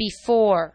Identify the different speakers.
Speaker 1: before.